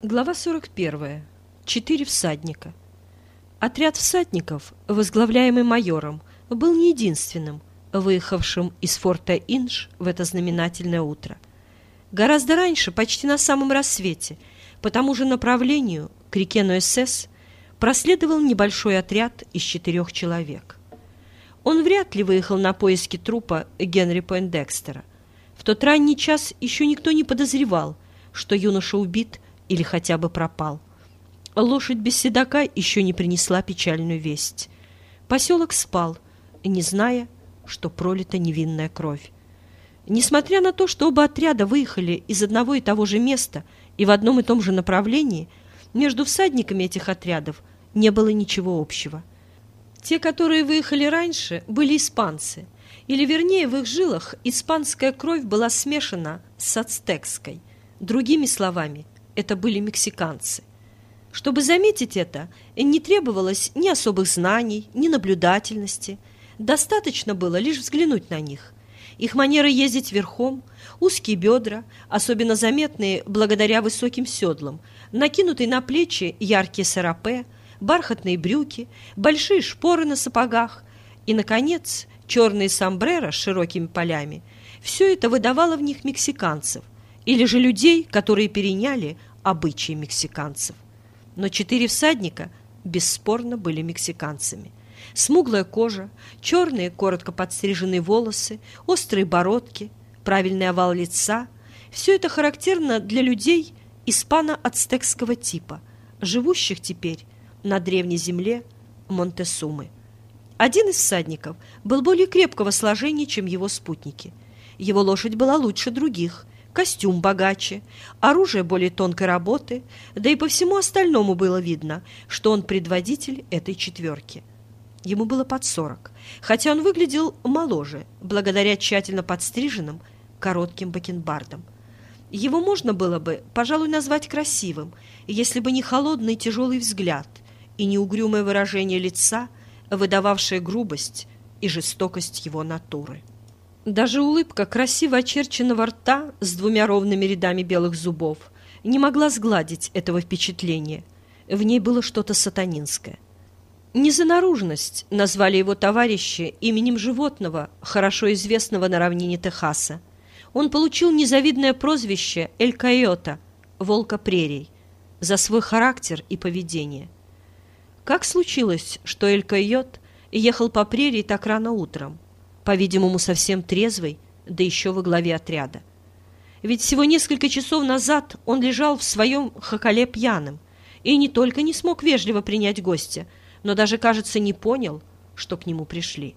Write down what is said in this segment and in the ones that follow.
Глава 41. Четыре всадника. Отряд всадников, возглавляемый майором, был не единственным, выехавшим из форта Инж в это знаменательное утро. Гораздо раньше, почти на самом рассвете, по тому же направлению, к реке Ноэссес, проследовал небольшой отряд из четырех человек. Он вряд ли выехал на поиски трупа Генри Пойндекстера. В тот ранний час еще никто не подозревал, что юноша убит – или хотя бы пропал. Лошадь без седока еще не принесла печальную весть. Поселок спал, не зная, что пролита невинная кровь. Несмотря на то, что оба отряда выехали из одного и того же места и в одном и том же направлении, между всадниками этих отрядов не было ничего общего. Те, которые выехали раньше, были испанцы, или, вернее, в их жилах испанская кровь была смешана с ацтекской. Другими словами, это были мексиканцы. Чтобы заметить это, не требовалось ни особых знаний, ни наблюдательности. Достаточно было лишь взглянуть на них. Их манера ездить верхом, узкие бедра, особенно заметные благодаря высоким седлам, накинутые на плечи яркие сарапе, бархатные брюки, большие шпоры на сапогах и, наконец, черные сомбреро с широкими полями. Все это выдавало в них мексиканцев, или же людей, которые переняли обычаи мексиканцев. Но четыре всадника бесспорно были мексиканцами. Смуглая кожа, черные коротко подстриженные волосы, острые бородки, правильный овал лица – все это характерно для людей испано-ацтекского типа, живущих теперь на древней земле Монтесумы. Один из всадников был более крепкого сложения, чем его спутники. Его лошадь была лучше других – костюм богаче, оружие более тонкой работы, да и по всему остальному было видно, что он предводитель этой четверки. Ему было под сорок, хотя он выглядел моложе, благодаря тщательно подстриженным коротким бакенбардам. Его можно было бы, пожалуй, назвать красивым, если бы не холодный тяжелый взгляд и не угрюмое выражение лица, выдававшее грубость и жестокость его натуры. Даже улыбка красиво очерченного рта с двумя ровными рядами белых зубов не могла сгладить этого впечатления. В ней было что-то сатанинское. Не за наружность назвали его товарищи именем животного, хорошо известного на равнине Техаса. Он получил незавидное прозвище Эль Койота, волка прерий, за свой характер и поведение. Как случилось, что Эль Койот ехал по прерии так рано утром? По-видимому, совсем трезвый, да еще во главе отряда. Ведь всего несколько часов назад он лежал в своем хакале пьяным и не только не смог вежливо принять гостя, но даже, кажется, не понял, что к нему пришли.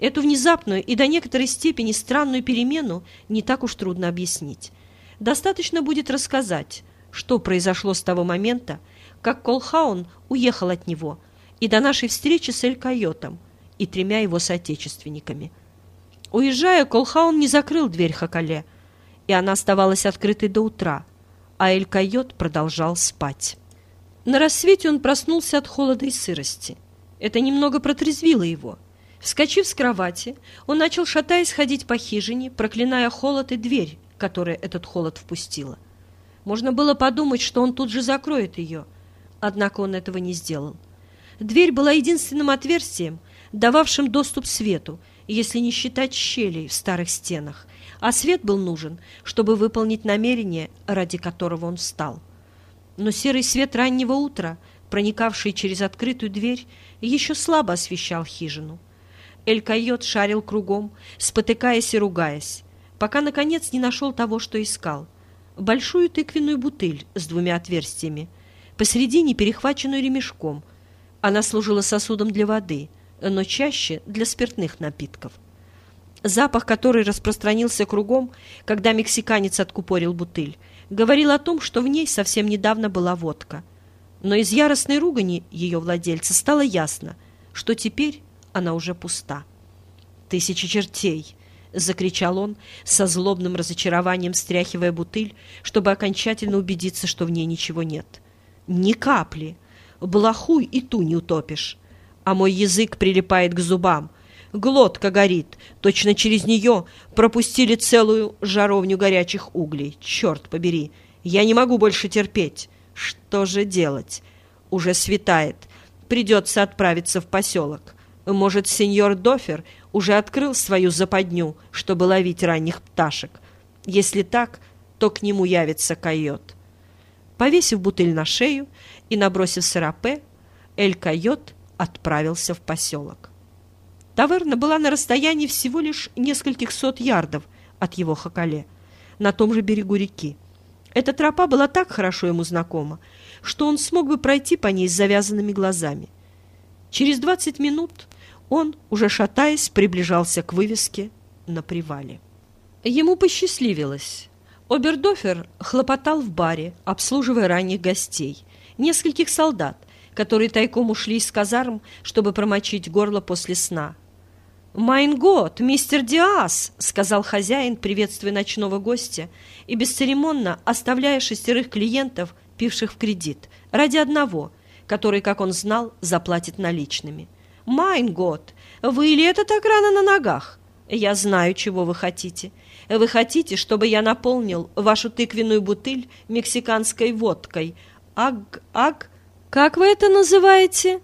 Эту внезапную и до некоторой степени странную перемену не так уж трудно объяснить. Достаточно будет рассказать, что произошло с того момента, как Колхаун уехал от него, и до нашей встречи с Эль-Койотом, и тремя его соотечественниками. Уезжая, Колхаун не закрыл дверь Хакале, и она оставалась открытой до утра, а Эль-Койот продолжал спать. На рассвете он проснулся от холода и сырости. Это немного протрезвило его. Вскочив с кровати, он начал, шатаясь, ходить по хижине, проклиная холод и дверь, которая этот холод впустила. Можно было подумать, что он тут же закроет ее, однако он этого не сделал. Дверь была единственным отверстием, дававшим доступ свету, если не считать щелей в старых стенах, а свет был нужен, чтобы выполнить намерение, ради которого он встал. Но серый свет раннего утра, проникавший через открытую дверь, еще слабо освещал хижину. Эль-Койот шарил кругом, спотыкаясь и ругаясь, пока, наконец, не нашел того, что искал. Большую тыквенную бутыль с двумя отверстиями, посередине перехваченную ремешком. Она служила сосудом для воды — но чаще для спиртных напитков. Запах, который распространился кругом, когда мексиканец откупорил бутыль, говорил о том, что в ней совсем недавно была водка. Но из яростной ругани ее владельца стало ясно, что теперь она уже пуста. «Тысячи чертей!» — закричал он, со злобным разочарованием стряхивая бутыль, чтобы окончательно убедиться, что в ней ничего нет. «Ни капли! Блоху и ту не утопишь!» А мой язык прилипает к зубам. Глотка горит, точно через нее пропустили целую жаровню горячих углей. Черт побери, я не могу больше терпеть. Что же делать? Уже светает. Придется отправиться в поселок. Может, сеньор Дофер уже открыл свою западню, чтобы ловить ранних пташек. Если так, то к нему явится койот. Повесив бутыль на шею и набросив сарапе, Эль-Койот отправился в поселок. Таверна была на расстоянии всего лишь нескольких сот ярдов от его хакале, на том же берегу реки. Эта тропа была так хорошо ему знакома, что он смог бы пройти по ней с завязанными глазами. Через двадцать минут он, уже шатаясь, приближался к вывеске на привале. Ему посчастливилось. Обердофер хлопотал в баре, обслуживая ранних гостей, нескольких солдат, которые тайком ушли из казарм, чтобы промочить горло после сна. «Mein Gott, мистер Диас!» — сказал хозяин, приветствуя ночного гостя и бесцеремонно оставляя шестерых клиентов, пивших в кредит, ради одного, который, как он знал, заплатит наличными. «Mein Gott, вы ли это так рано на ногах? Я знаю, чего вы хотите. Вы хотите, чтобы я наполнил вашу тыквенную бутыль мексиканской водкой. Аг... Как вы это называете?»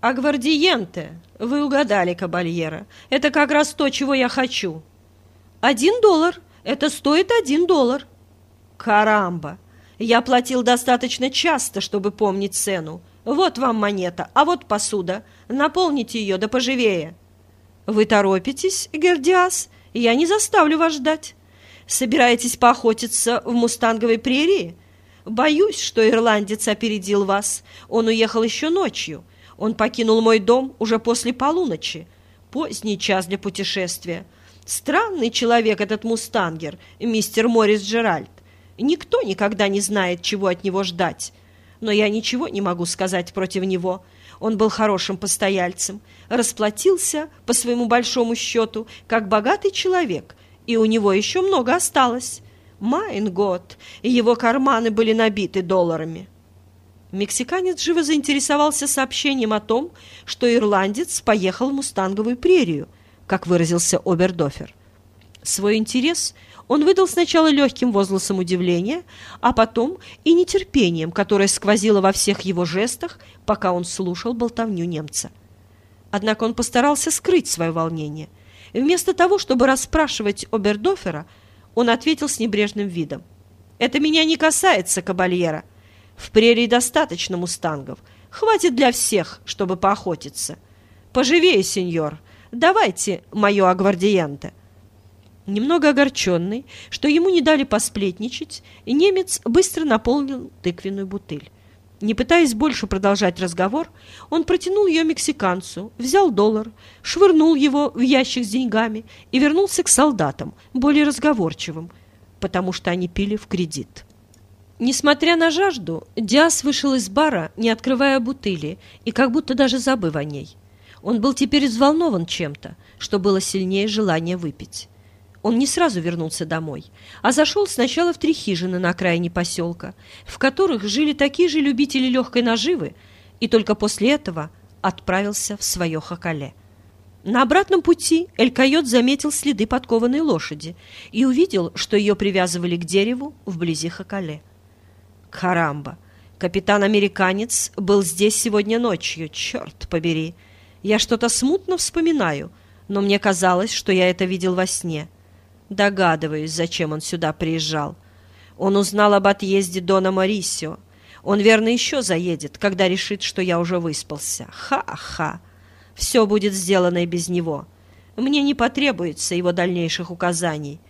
«Агвардиенте», вы угадали, кабальера. Это как раз то, чего я хочу. Один доллар. Это стоит один доллар. Карамба! Я платил достаточно часто, чтобы помнить цену. Вот вам монета, а вот посуда. Наполните ее, да поживее. Вы торопитесь, Гердиас? Я не заставлю вас ждать. Собираетесь поохотиться в мустанговой прерии? Боюсь, что ирландец опередил вас. Он уехал еще ночью. Он покинул мой дом уже после полуночи. Поздний час для путешествия. Странный человек этот мустангер, мистер Моррис Джеральд. Никто никогда не знает, чего от него ждать. Но я ничего не могу сказать против него. Он был хорошим постояльцем, расплатился по своему большому счету, как богатый человек, и у него еще много осталось. Майн год, его карманы были набиты долларами. Мексиканец живо заинтересовался сообщением о том, что ирландец поехал в Мустанговую прерию, как выразился Обердофер. Свой интерес он выдал сначала легким возгласом удивления, а потом и нетерпением, которое сквозило во всех его жестах, пока он слушал болтовню немца. Однако он постарался скрыть свое волнение. вместо того, чтобы расспрашивать Обердофера, он ответил с небрежным видом. «Это меня не касается, кабальера. В прерии достаточно мустангов. Хватит для всех, чтобы поохотиться. Поживее, сеньор. Давайте мое агвардиенте. Немного огорченный, что ему не дали посплетничать, немец быстро наполнил тыквенную бутыль. Не пытаясь больше продолжать разговор, он протянул ее мексиканцу, взял доллар, швырнул его в ящик с деньгами и вернулся к солдатам, более разговорчивым, потому что они пили в кредит. Несмотря на жажду, Диас вышел из бара, не открывая бутыли, и как будто даже забыв о ней. Он был теперь взволнован чем-то, что было сильнее желания выпить. Он не сразу вернулся домой, а зашел сначала в три хижины на окраине поселка, в которых жили такие же любители легкой наживы, и только после этого отправился в свое хакале. На обратном пути Эль-Койот заметил следы подкованной лошади и увидел, что ее привязывали к дереву вблизи хакале. Карамба! Капитан-американец был здесь сегодня ночью, черт побери! Я что-то смутно вспоминаю, но мне казалось, что я это видел во сне. Догадываюсь, зачем он сюда приезжал. Он узнал об отъезде Дона Марисио. Он, верно, еще заедет, когда решит, что я уже выспался. Ха-ха! Все будет сделано и без него. Мне не потребуется его дальнейших указаний.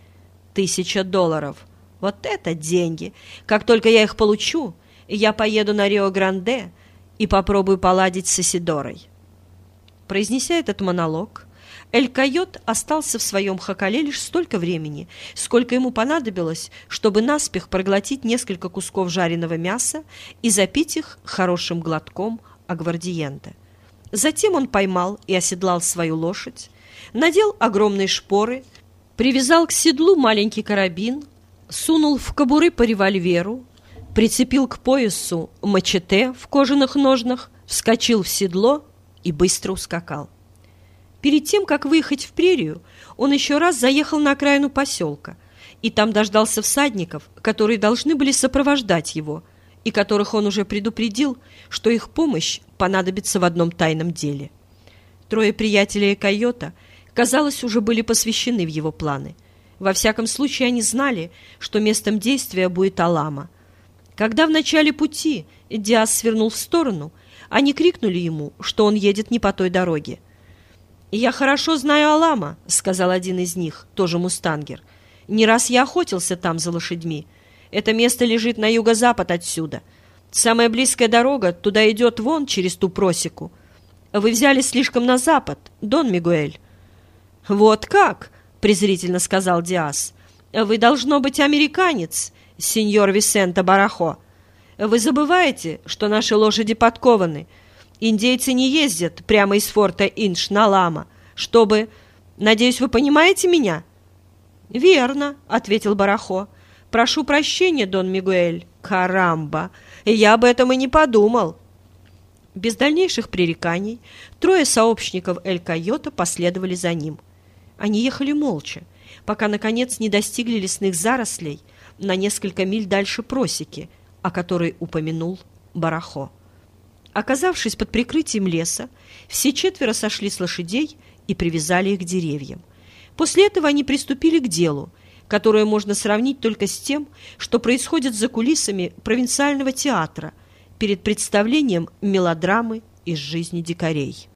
Тысяча долларов — вот это деньги! Как только я их получу, я поеду на Рио-Гранде и попробую поладить с Исидорой. Произнеся этот монолог, Эль-Койот остался в своем хакале лишь столько времени, сколько ему понадобилось, чтобы наспех проглотить несколько кусков жареного мяса и запить их хорошим глотком агвардиента. Затем он поймал и оседлал свою лошадь, надел огромные шпоры, привязал к седлу маленький карабин, сунул в кобуры по револьверу, прицепил к поясу мачете в кожаных ножнах, вскочил в седло и быстро ускакал. Перед тем, как выехать в прерию, он еще раз заехал на окраину поселка, и там дождался всадников, которые должны были сопровождать его, и которых он уже предупредил, что их помощь понадобится в одном тайном деле. Трое приятелей Койота, казалось, уже были посвящены в его планы. Во всяком случае, они знали, что местом действия будет Алама. Когда в начале пути Диас свернул в сторону, они крикнули ему, что он едет не по той дороге. «Я хорошо знаю Алама», — сказал один из них, тоже мустангер. «Не раз я охотился там за лошадьми. Это место лежит на юго-запад отсюда. Самая близкая дорога туда идет вон через ту просеку. Вы взяли слишком на запад, Дон Мигуэль». «Вот как?» — презрительно сказал Диас. «Вы, должно быть, американец, сеньор Висента Барахо. Вы забываете, что наши лошади подкованы». Индейцы не ездят прямо из форта Инш на Лама, чтобы... Надеюсь, вы понимаете меня?» «Верно», — ответил Барахо. «Прошу прощения, Дон Мигуэль. Карамба! Я об этом и не подумал». Без дальнейших пререканий трое сообщников Эль Койота последовали за ним. Они ехали молча, пока, наконец, не достигли лесных зарослей на несколько миль дальше просеки, о которой упомянул Барахо. Оказавшись под прикрытием леса, все четверо сошли с лошадей и привязали их к деревьям. После этого они приступили к делу, которое можно сравнить только с тем, что происходит за кулисами провинциального театра перед представлением мелодрамы из жизни дикарей.